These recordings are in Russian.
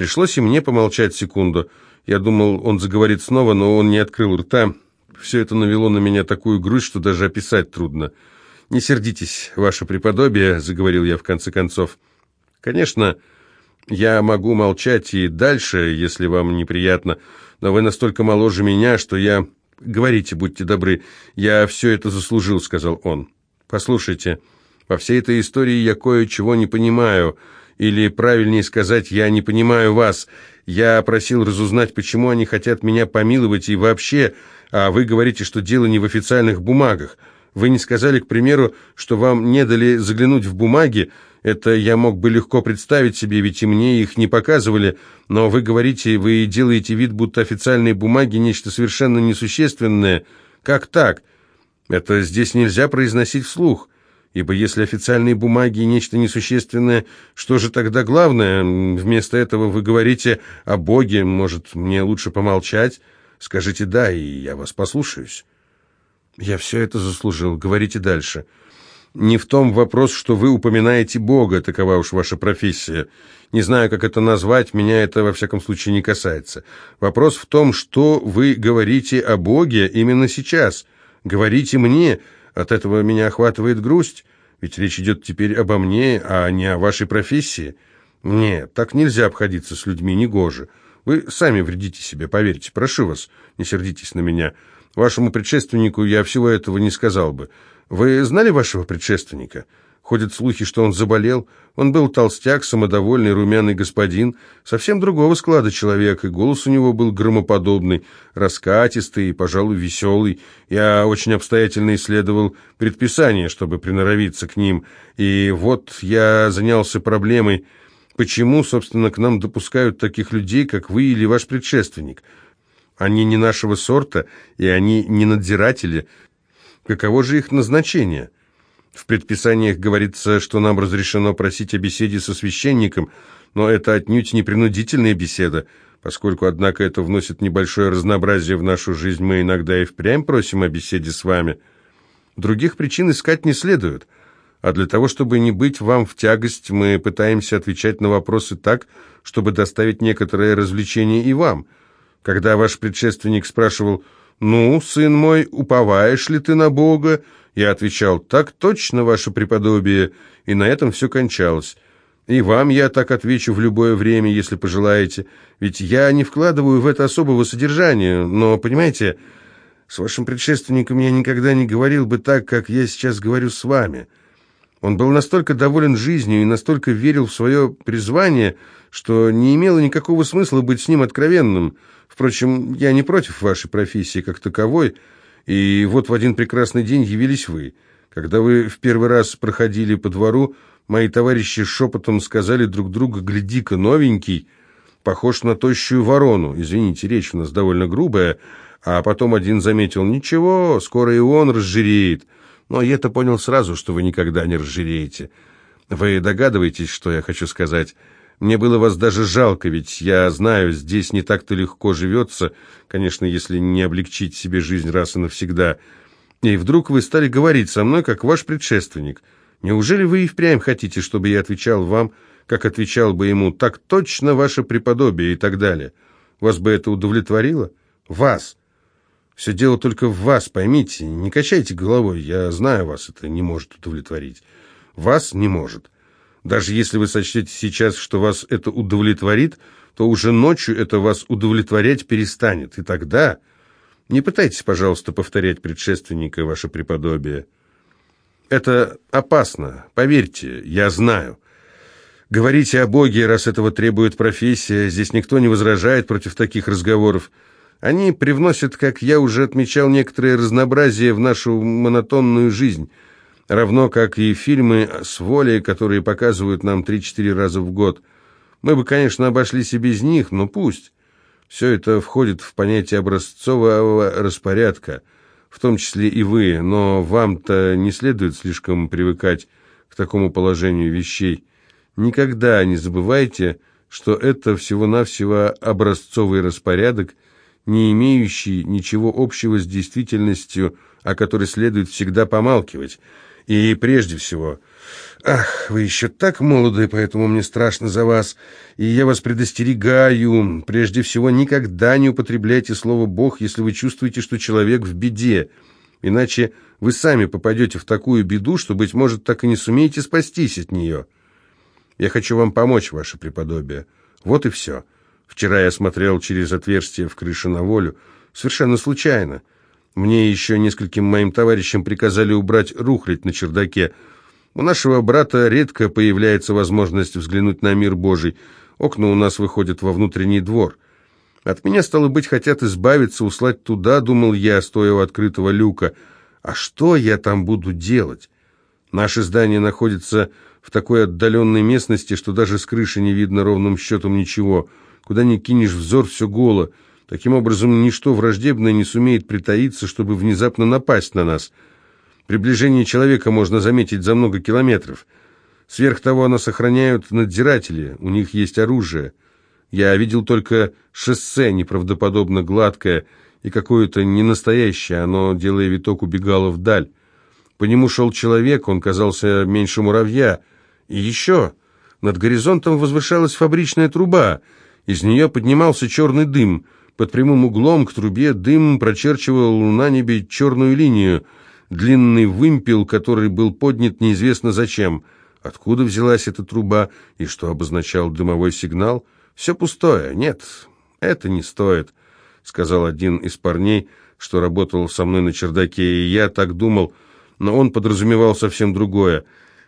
Пришлось и мне помолчать секунду. Я думал, он заговорит снова, но он не открыл рта. Все это навело на меня такую грусть, что даже описать трудно. «Не сердитесь, ваше преподобие», — заговорил я в конце концов. «Конечно, я могу молчать и дальше, если вам неприятно, но вы настолько моложе меня, что я...» «Говорите, будьте добры, я все это заслужил», — сказал он. «Послушайте, во всей этой истории я кое-чего не понимаю, или, правильнее сказать, я не понимаю вас. Я просил разузнать, почему они хотят меня помиловать и вообще, а вы говорите, что дело не в официальных бумагах». Вы не сказали, к примеру, что вам не дали заглянуть в бумаги. Это я мог бы легко представить себе, ведь и мне их не показывали. Но вы говорите, вы делаете вид, будто официальные бумаги – нечто совершенно несущественное. Как так? Это здесь нельзя произносить вслух. Ибо если официальные бумаги – нечто несущественное, что же тогда главное? Вместо этого вы говорите о Боге. Может, мне лучше помолчать? Скажите «да», и я вас послушаюсь. «Я все это заслужил. Говорите дальше». «Не в том вопрос, что вы упоминаете Бога, такова уж ваша профессия. Не знаю, как это назвать, меня это во всяком случае не касается. Вопрос в том, что вы говорите о Боге именно сейчас. Говорите мне, от этого меня охватывает грусть, ведь речь идет теперь обо мне, а не о вашей профессии. Нет, так нельзя обходиться с людьми, негоже. Вы сами вредите себе, поверьте, прошу вас, не сердитесь на меня». Вашему предшественнику я всего этого не сказал бы. Вы знали вашего предшественника? Ходят слухи, что он заболел. Он был толстяк, самодовольный, румяный господин, совсем другого склада человек, и голос у него был громоподобный, раскатистый и, пожалуй, веселый. Я очень обстоятельно исследовал предписания, чтобы приноровиться к ним, и вот я занялся проблемой, почему, собственно, к нам допускают таких людей, как вы или ваш предшественник – они не нашего сорта, и они не надзиратели. Каково же их назначение? В предписаниях говорится, что нам разрешено просить о беседе со священником, но это отнюдь не принудительная беседа. Поскольку, однако, это вносит небольшое разнообразие в нашу жизнь, мы иногда и впрямь просим о беседе с вами. Других причин искать не следует. А для того, чтобы не быть вам в тягость, мы пытаемся отвечать на вопросы так, чтобы доставить некоторое развлечение и вам – когда ваш предшественник спрашивал «Ну, сын мой, уповаешь ли ты на Бога?» Я отвечал «Так точно, ваше преподобие», и на этом все кончалось. И вам я так отвечу в любое время, если пожелаете, ведь я не вкладываю в это особого содержания, но, понимаете, с вашим предшественником я никогда не говорил бы так, как я сейчас говорю с вами». Он был настолько доволен жизнью и настолько верил в свое призвание, что не имело никакого смысла быть с ним откровенным – Впрочем, я не против вашей профессии как таковой, и вот в один прекрасный день явились вы. Когда вы в первый раз проходили по двору, мои товарищи шепотом сказали друг другу «Гляди-ка, новенький, похож на тощую ворону». Извините, речь у нас довольно грубая, а потом один заметил «Ничего, скоро и он разжиреет». Но я-то понял сразу, что вы никогда не разжиреете. Вы догадываетесь, что я хочу сказать?» Мне было вас даже жалко, ведь я знаю, здесь не так-то легко живется, конечно, если не облегчить себе жизнь раз и навсегда. И вдруг вы стали говорить со мной, как ваш предшественник. Неужели вы и впрямь хотите, чтобы я отвечал вам, как отвечал бы ему, так точно ваше преподобие и так далее? Вас бы это удовлетворило? Вас! Все дело только в вас, поймите, не качайте головой, я знаю вас, это не может удовлетворить. Вас не может. Даже если вы сочтете сейчас, что вас это удовлетворит, то уже ночью это вас удовлетворять перестанет. И тогда... Не пытайтесь, пожалуйста, повторять предшественника ваше преподобие. Это опасно, поверьте, я знаю. Говорите о Боге, раз этого требует профессия, здесь никто не возражает против таких разговоров. Они привносят, как я уже отмечал, некоторое разнообразие в нашу монотонную жизнь» равно как и фильмы с волей, которые показывают нам 3-4 раза в год. Мы бы, конечно, обошлись и без них, но пусть. Все это входит в понятие образцового распорядка, в том числе и вы, но вам-то не следует слишком привыкать к такому положению вещей. Никогда не забывайте, что это всего-навсего образцовый распорядок, не имеющий ничего общего с действительностью, о которой следует всегда помалкивать – и прежде всего, Ах, вы еще так молоды, поэтому мне страшно за вас, и я вас предостерегаю. Прежде всего, никогда не употребляйте слово «Бог», если вы чувствуете, что человек в беде. Иначе вы сами попадете в такую беду, что, быть может, так и не сумеете спастись от нее. Я хочу вам помочь, ваше преподобие. Вот и все. Вчера я смотрел через отверстие в крыше на волю, совершенно случайно. Мне еще нескольким моим товарищам приказали убрать рухлядь на чердаке, у нашего брата редко появляется возможность взглянуть на мир Божий. Окна у нас выходят во внутренний двор. От меня, стало быть, хотят избавиться, услать туда, думал я, стоя у открытого люка. А что я там буду делать? Наше здание находится в такой отдаленной местности, что даже с крыши не видно ровным счетом ничего. Куда ни кинешь взор, все голо. Таким образом, ничто враждебное не сумеет притаиться, чтобы внезапно напасть на нас — Приближение человека можно заметить за много километров. Сверх того, нас охраняют надзиратели, у них есть оружие. Я видел только шоссе, неправдоподобно гладкое и какое-то ненастоящее, оно, делая виток, убегало вдаль. По нему шел человек, он казался меньше муравья. И еще над горизонтом возвышалась фабричная труба, из нее поднимался черный дым. Под прямым углом к трубе дым прочерчивал на небе черную линию — длинный вымпел, который был поднят неизвестно зачем. Откуда взялась эта труба и что обозначал дымовой сигнал? Все пустое. Нет, это не стоит, сказал один из парней, что работал со мной на чердаке, и я так думал, но он подразумевал совсем другое.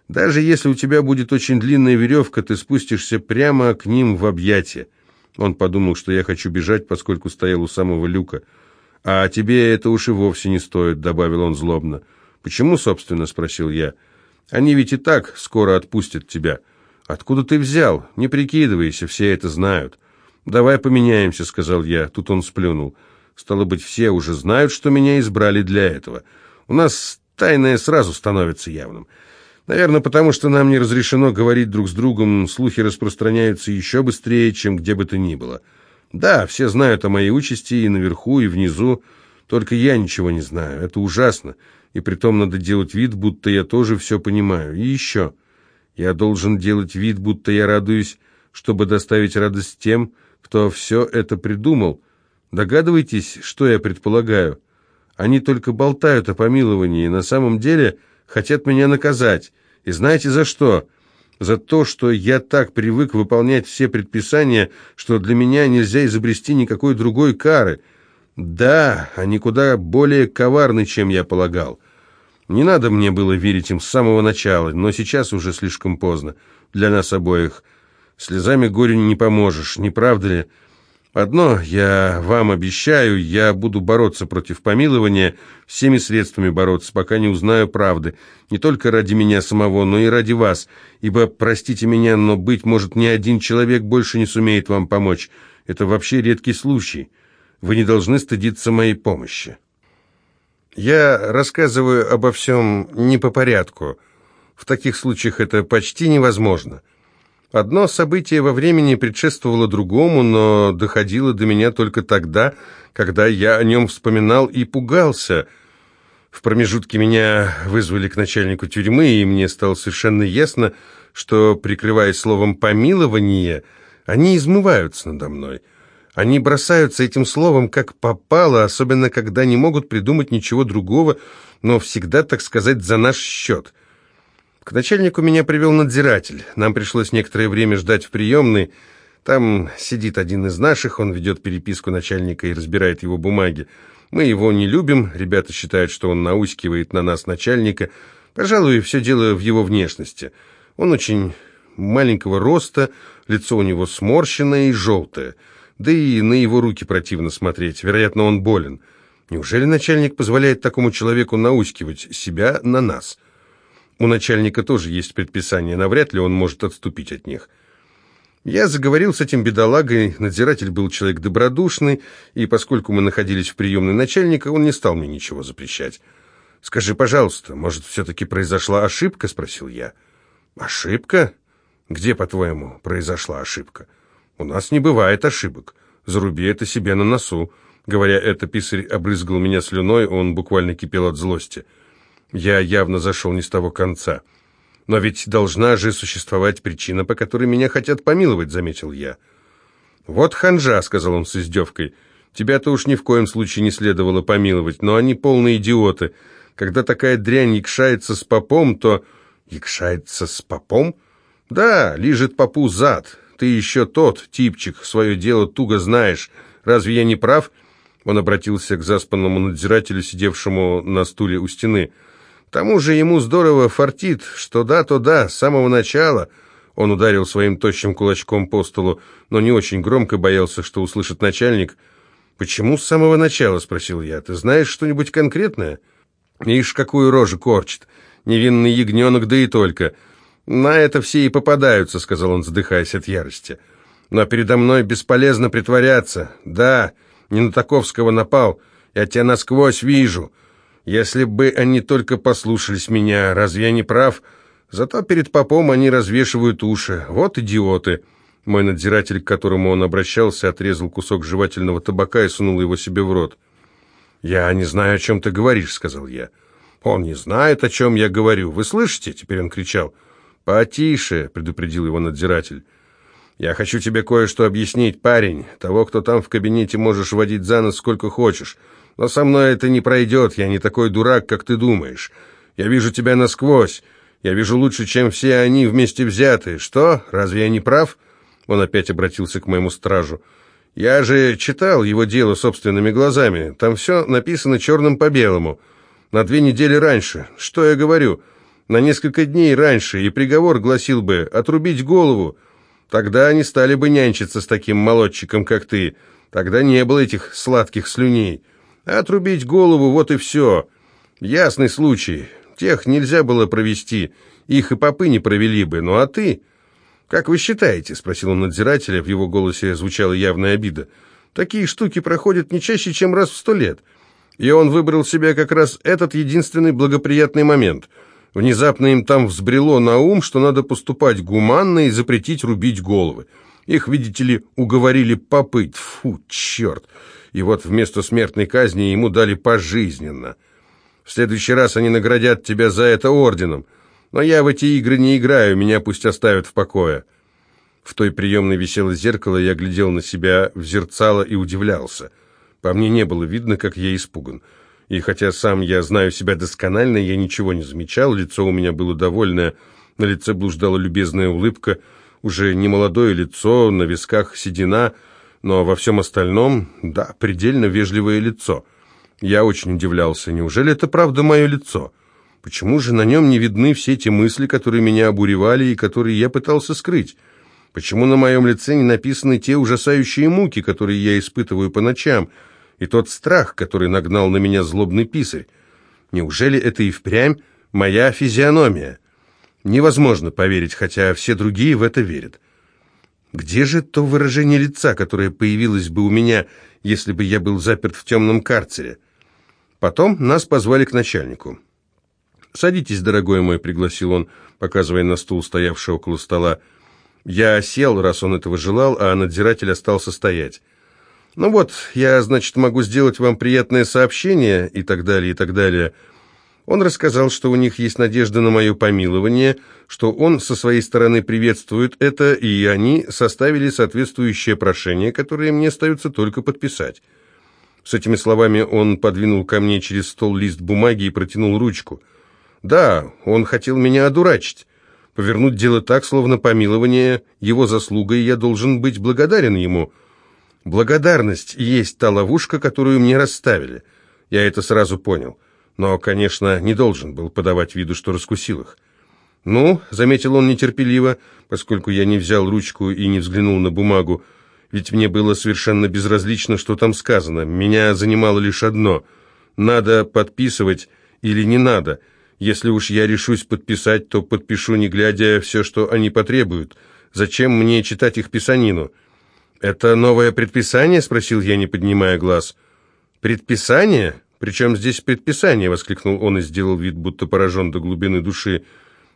Даже если у тебя будет очень длинная веревка, ты спустишься прямо к ним в объятия. Он подумал, что я хочу бежать, поскольку стоял у самого люка. «А тебе это уж и вовсе не стоит», — добавил он злобно. «Почему, собственно?» — спросил я. «Они ведь и так скоро отпустят тебя». «Откуда ты взял? Не прикидывайся, все это знают». «Давай поменяемся», — сказал я. Тут он сплюнул. «Стало быть, все уже знают, что меня избрали для этого. У нас тайное сразу становится явным. Наверное, потому что нам не разрешено говорить друг с другом, слухи распространяются еще быстрее, чем где бы то ни было». Да, все знают о моей участи и наверху, и внизу, только я ничего не знаю. Это ужасно, и притом надо делать вид, будто я тоже все понимаю. И еще, я должен делать вид, будто я радуюсь, чтобы доставить радость тем, кто все это придумал. Догадываетесь, что я предполагаю? Они только болтают о помиловании, на самом деле хотят меня наказать. И знаете за что?» за то, что я так привык выполнять все предписания, что для меня нельзя изобрести никакой другой кары. Да, они куда более коварны, чем я полагал. Не надо мне было верить им с самого начала, но сейчас уже слишком поздно для нас обоих. Слезами горю не поможешь, не правда ли?» Одно я вам обещаю, я буду бороться против помилования, всеми средствами бороться, пока не узнаю правды, не только ради меня самого, но и ради вас, ибо, простите меня, но, быть может, ни один человек больше не сумеет вам помочь. Это вообще редкий случай. Вы не должны стыдиться моей помощи. Я рассказываю обо всем не по порядку. В таких случаях это почти невозможно. Одно событие во времени предшествовало другому, но доходило до меня только тогда, когда я о нем вспоминал и пугался. В промежутке меня вызвали к начальнику тюрьмы, и мне стало совершенно ясно, что, прикрываясь словом «помилование», они измываются надо мной. Они бросаются этим словом как попало, особенно когда не могут придумать ничего другого, но всегда, так сказать, за наш счет. К начальнику меня привел надзиратель. Нам пришлось некоторое время ждать в приемной. Там сидит один из наших, он ведет переписку начальника и разбирает его бумаги. Мы его не любим, ребята считают, что он наускивает на нас начальника. Пожалуй, все дело в его внешности. Он очень маленького роста, лицо у него сморщенное и желтое. Да и на его руки противно смотреть, вероятно, он болен. Неужели начальник позволяет такому человеку наускивать себя на нас?» У начальника тоже есть предписания, навряд ли он может отступить от них. Я заговорил с этим бедолагой, надзиратель был человек добродушный, и поскольку мы находились в приемной начальника, он не стал мне ничего запрещать. «Скажи, пожалуйста, может, все-таки произошла ошибка?» — спросил я. «Ошибка? Где, по-твоему, произошла ошибка? У нас не бывает ошибок. Заруби это себе на носу». Говоря это, писарь обрызгал меня слюной, он буквально кипел от злости. Я явно зашел не с того конца. Но ведь должна же существовать причина, по которой меня хотят помиловать, заметил я. Вот ханжа, сказал он с издевкой. Тебя-то уж ни в коем случае не следовало помиловать, но они полные идиоты. Когда такая дрянь якшается с попом, то... Якшается с попом? Да, лижет попу зад. Ты еще тот, типчик, свое дело туго знаешь. Разве я не прав?» Он обратился к заспанному надзирателю, сидевшему на стуле у стены. «К тому же ему здорово фартит, что да, то да, с самого начала». Он ударил своим тощим кулачком по столу, но не очень громко боялся, что услышит начальник. «Почему с самого начала?» — спросил я. «Ты знаешь что-нибудь конкретное?» «Ишь, какую рожу корчит! Невинный ягненок, да и только!» «На это все и попадаются», — сказал он, задыхаясь от ярости. «Но передо мной бесполезно притворяться. Да, не на Таковского напал. Я тебя насквозь вижу. Если бы они только послушались меня, разве я не прав? Зато перед попом они развешивают уши. Вот идиоты». Мой надзиратель, к которому он обращался, отрезал кусок жевательного табака и сунул его себе в рот. «Я не знаю, о чем ты говоришь», — сказал я. «Он не знает, о чем я говорю. Вы слышите?» — теперь он кричал. «Потише», — предупредил его надзиратель. «Я хочу тебе кое-что объяснить, парень. Того, кто там в кабинете, можешь водить за нос сколько хочешь. Но со мной это не пройдет, я не такой дурак, как ты думаешь. Я вижу тебя насквозь. Я вижу лучше, чем все они вместе взятые. Что? Разве я не прав?» Он опять обратился к моему стражу. «Я же читал его дело собственными глазами. Там все написано черным по белому. На две недели раньше. Что я говорю?» на несколько дней раньше, и приговор гласил бы «отрубить голову». Тогда они стали бы нянчиться с таким молодчиком, как ты. Тогда не было этих сладких слюней. Отрубить голову, вот и все. Ясный случай. Тех нельзя было провести. Их и попы не провели бы. Ну а ты? Как вы считаете? Спросил он надзирателя. В его голосе звучала явная обида. Такие штуки проходят не чаще, чем раз в сто лет. И он выбрал себе как раз этот единственный благоприятный момент – Внезапно им там взбрело на ум, что надо поступать гуманно и запретить рубить головы. Их, видите ли, уговорили попыть. Фу, черт! И вот вместо смертной казни ему дали пожизненно. В следующий раз они наградят тебя за это орденом. Но я в эти игры не играю, меня пусть оставят в покое. В той приемной висело зеркало, я глядел на себя в зерцало и удивлялся. По мне не было видно, как я испуган. И хотя сам я знаю себя досконально, я ничего не замечал, лицо у меня было довольное, на лице блуждала любезная улыбка, уже не молодое лицо, на висках седина, но во всем остальном, да, предельно вежливое лицо. Я очень удивлялся, неужели это правда мое лицо? Почему же на нем не видны все те мысли, которые меня обуревали и которые я пытался скрыть? Почему на моем лице не написаны те ужасающие муки, которые я испытываю по ночам, и тот страх, который нагнал на меня злобный писарь. Неужели это и впрямь моя физиономия? Невозможно поверить, хотя все другие в это верят. Где же то выражение лица, которое появилось бы у меня, если бы я был заперт в темном карцере? Потом нас позвали к начальнику. «Садитесь, дорогой мой», — пригласил он, показывая на стул, стоявший около стола. Я сел, раз он этого желал, а надзиратель остался стоять. Ну вот, я, значит, могу сделать вам приятное сообщение и так далее, и так далее. Он рассказал, что у них есть надежда на мое помилование, что он со своей стороны приветствует это, и они составили соответствующее прошение, которое мне остается только подписать. С этими словами он подвинул ко мне через стол лист бумаги и протянул ручку. Да, он хотел меня одурачить, повернуть дело так, словно помилование его заслуга, и я должен быть благодарен ему – Благодарность есть та ловушка, которую мне расставили. Я это сразу понял. Но, конечно, не должен был подавать виду, что раскусил их. «Ну», — заметил он нетерпеливо, поскольку я не взял ручку и не взглянул на бумагу, ведь мне было совершенно безразлично, что там сказано. Меня занимало лишь одно — надо подписывать или не надо. Если уж я решусь подписать, то подпишу, не глядя, все, что они потребуют. Зачем мне читать их писанину?» «Это новое предписание?» — спросил я, не поднимая глаз. «Предписание? Причем здесь предписание?» — воскликнул он и сделал вид, будто поражен до глубины души.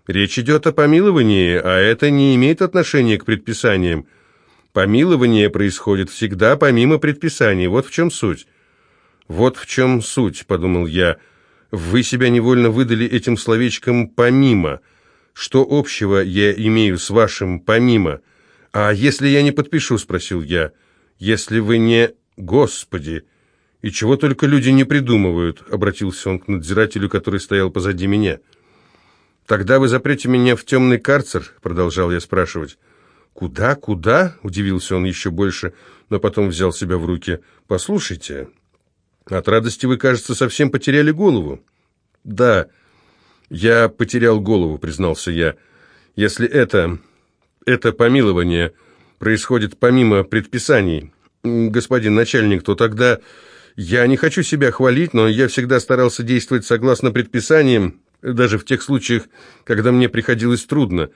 «Речь идет о помиловании, а это не имеет отношения к предписаниям. Помилование происходит всегда помимо предписаний. Вот в чем суть». «Вот в чем суть», — подумал я. «Вы себя невольно выдали этим словечком «помимо». Что общего я имею с вашим помимо? А если я не подпишу, спросил я. Если вы не... Господи! И чего только люди не придумывают, обратился он к надзирателю, который стоял позади меня. Тогда вы запрете меня в темный карцер, продолжал я спрашивать. «Куда, куда?» – удивился он еще больше, но потом взял себя в руки. «Послушайте, от радости вы, кажется, совсем потеряли голову». «Да, я потерял голову», – признался я. «Если это, это помилование происходит помимо предписаний, господин начальник, то тогда я не хочу себя хвалить, но я всегда старался действовать согласно предписаниям, даже в тех случаях, когда мне приходилось трудно».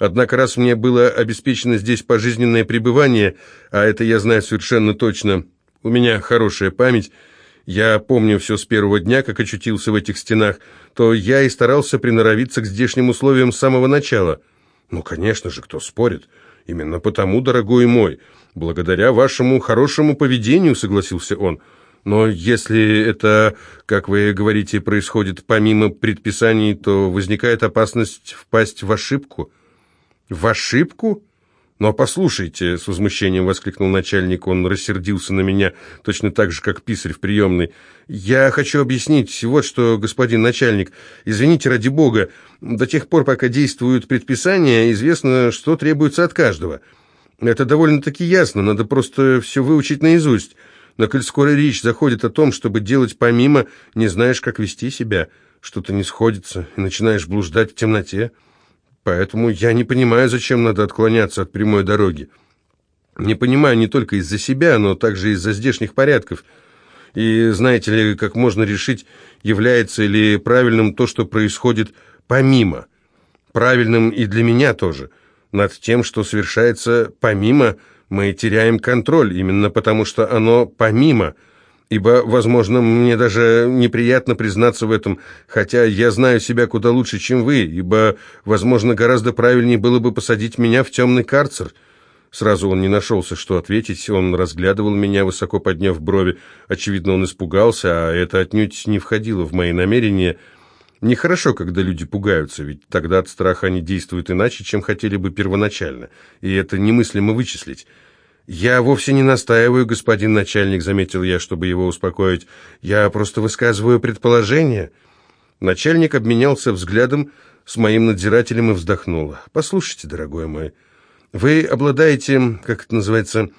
Однако раз мне было обеспечено здесь пожизненное пребывание, а это я знаю совершенно точно, у меня хорошая память, я помню все с первого дня, как очутился в этих стенах, то я и старался приноровиться к здешним условиям с самого начала. Ну, конечно же, кто спорит? Именно потому, дорогой мой, благодаря вашему хорошему поведению, согласился он. Но если это, как вы говорите, происходит помимо предписаний, то возникает опасность впасть в ошибку. «В ошибку?» «Но послушайте», — с возмущением воскликнул начальник, он рассердился на меня, точно так же, как писарь в приемной. «Я хочу объяснить вот что, господин начальник. Извините, ради бога, до тех пор, пока действуют предписания, известно, что требуется от каждого. Это довольно-таки ясно, надо просто все выучить наизусть. Но коль скоро речь заходит о том, чтобы делать помимо, не знаешь, как вести себя, что-то не сходится, и начинаешь блуждать в темноте». Поэтому я не понимаю, зачем надо отклоняться от прямой дороги. Не понимаю не только из-за себя, но также из-за здешних порядков. И знаете ли, как можно решить, является ли правильным то, что происходит помимо. Правильным и для меня тоже. Над тем, что совершается помимо, мы теряем контроль, именно потому что оно помимо – ибо, возможно, мне даже неприятно признаться в этом, хотя я знаю себя куда лучше, чем вы, ибо, возможно, гораздо правильнее было бы посадить меня в темный карцер». Сразу он не нашелся, что ответить, он разглядывал меня, высоко подняв брови. Очевидно, он испугался, а это отнюдь не входило в мои намерения. Нехорошо, когда люди пугаются, ведь тогда от страха они действуют иначе, чем хотели бы первоначально, и это немыслимо вычислить. «Я вовсе не настаиваю, господин начальник», — заметил я, чтобы его успокоить. «Я просто высказываю предположение». Начальник обменялся взглядом с моим надзирателем и вздохнул. «Послушайте, дорогой мой, вы обладаете, как это называется...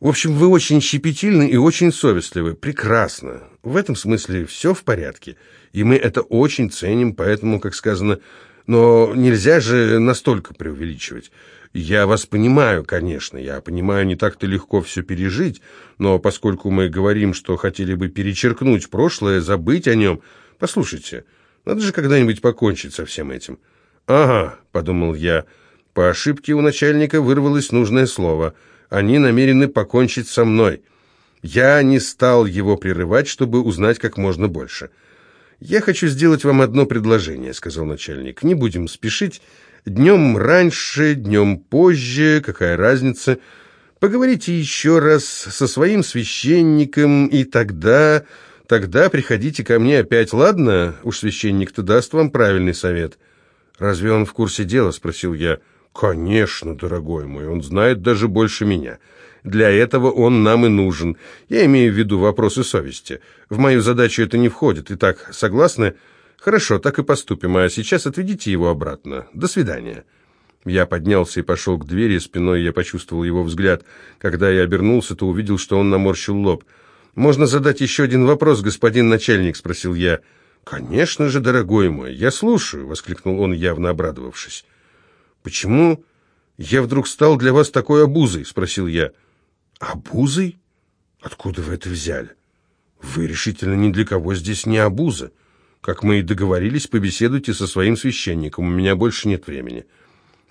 В общем, вы очень щепетильны и очень совестливы. Прекрасно. В этом смысле все в порядке. И мы это очень ценим, поэтому, как сказано... Но нельзя же настолько преувеличивать. Я вас понимаю, конечно, я понимаю, не так-то легко все пережить, но поскольку мы говорим, что хотели бы перечеркнуть прошлое, забыть о нем, послушайте, надо же когда-нибудь покончить со всем этим. Ага, подумал я, по ошибке у начальника вырвалось нужное слово. Они намерены покончить со мной. Я не стал его прерывать, чтобы узнать как можно больше. «Я хочу сделать вам одно предложение», — сказал начальник. «Не будем спешить. Днем раньше, днем позже, какая разница? Поговорите еще раз со своим священником, и тогда... Тогда приходите ко мне опять, ладно? Уж священник-то даст вам правильный совет». «Разве он в курсе дела?» — спросил я. «Конечно, дорогой мой, он знает даже больше меня. Для этого он нам и нужен. Я имею в виду вопросы совести. В мою задачу это не входит. Итак, согласны?» «Хорошо, так и поступим, а сейчас отведите его обратно. До свидания». Я поднялся и пошел к двери, спиной я почувствовал его взгляд. Когда я обернулся, то увидел, что он наморщил лоб. «Можно задать еще один вопрос, господин начальник?» — спросил я. «Конечно же, дорогой мой, я слушаю», — воскликнул он, явно обрадовавшись. «Почему я вдруг стал для вас такой обузой?» — спросил я. «Обузой? Откуда вы это взяли? Вы решительно ни для кого здесь не обуза. Как мы и договорились, побеседуйте со своим священником, у меня больше нет времени».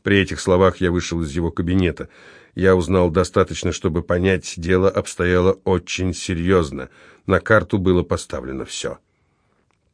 При этих словах я вышел из его кабинета. Я узнал достаточно, чтобы понять, дело обстояло очень серьезно. На карту было поставлено все.